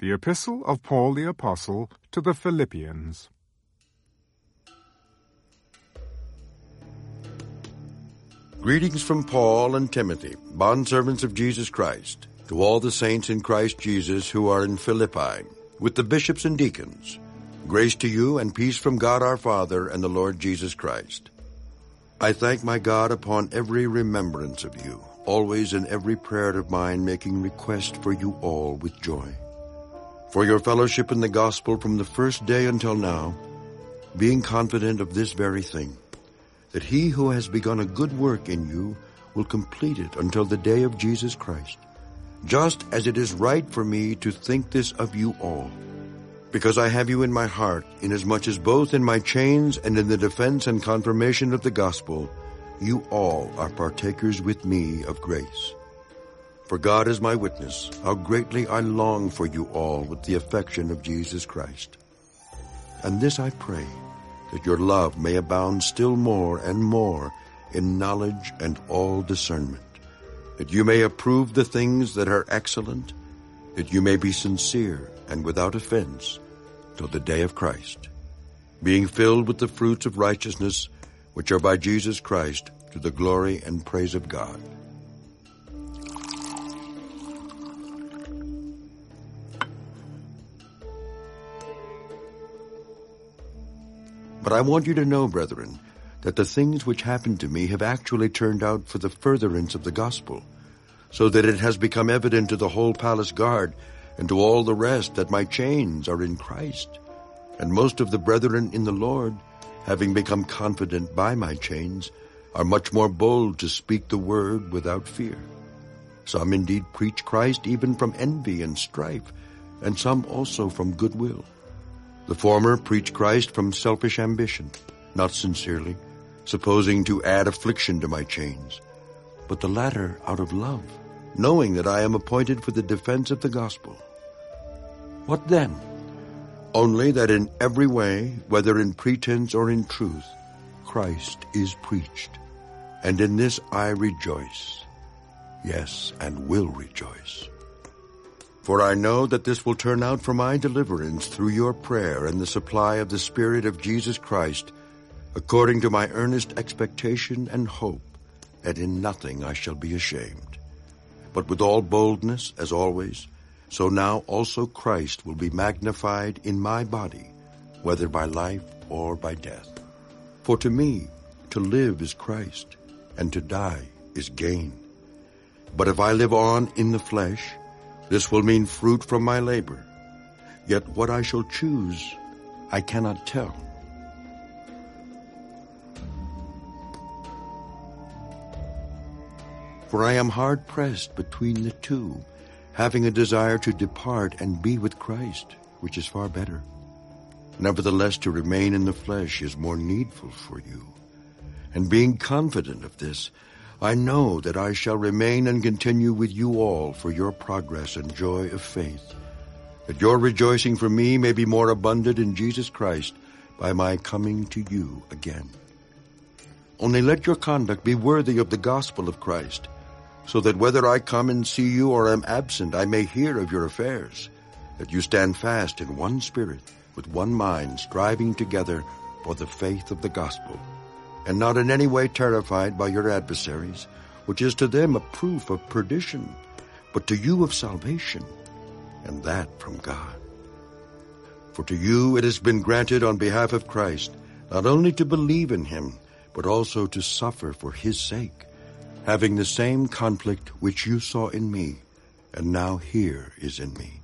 The Epistle of Paul the Apostle to the Philippians. Greetings from Paul and Timothy, bondservants of Jesus Christ, to all the saints in Christ Jesus who are in Philippi, with the bishops and deacons. Grace to you and peace from God our Father and the Lord Jesus Christ. I thank my God upon every remembrance of you, always in every prayer of mine making request for you all with joy. For your fellowship in the gospel from the first day until now, being confident of this very thing, that he who has begun a good work in you will complete it until the day of Jesus Christ, just as it is right for me to think this of you all, because I have you in my heart, inasmuch as both in my chains and in the defense and confirmation of the gospel, you all are partakers with me of grace. For God is my witness, how greatly I long for you all with the affection of Jesus Christ. And this I pray, that your love may abound still more and more in knowledge and all discernment, that you may approve the things that are excellent, that you may be sincere and without offense till the day of Christ, being filled with the fruits of righteousness which are by Jesus Christ to the glory and praise of God. But I want you to know, brethren, that the things which happened to me have actually turned out for the furtherance of the gospel, so that it has become evident to the whole palace guard and to all the rest that my chains are in Christ. And most of the brethren in the Lord, having become confident by my chains, are much more bold to speak the word without fear. Some indeed preach Christ even from envy and strife, and some also from goodwill. The former preach Christ from selfish ambition, not sincerely, supposing to add affliction to my chains, but the latter out of love, knowing that I am appointed for the defense of the gospel. What then? Only that in every way, whether in pretense or in truth, Christ is preached. And in this I rejoice. Yes, and will rejoice. For I know that this will turn out for my deliverance through your prayer and the supply of the Spirit of Jesus Christ, according to my earnest expectation and hope that in nothing I shall be ashamed. But with all boldness, as always, so now also Christ will be magnified in my body, whether by life or by death. For to me, to live is Christ, and to die is gain. But if I live on in the flesh, this will mean fruit from my labor. Yet what I shall choose, I cannot tell. For I am hard pressed between the two, having a desire to depart and be with Christ, which is far better. Nevertheless, to remain in the flesh is more needful for you. And being confident of this, I know that I shall remain and continue with you all for your progress and joy of faith, that your rejoicing for me may be more abundant in Jesus Christ by my coming to you again. Only let your conduct be worthy of the gospel of Christ, so that whether I come and see you or am absent, I may hear of your affairs, that you stand fast in one spirit, with one mind, striving together for the faith of the gospel and not in any way terrified by your adversaries, which is to them a proof of perdition, but to you of salvation, and that from God. For to you it has been granted on behalf of Christ, not only to believe in him, but also to suffer for his sake, having the same conflict which you saw in me, and now hear is in me.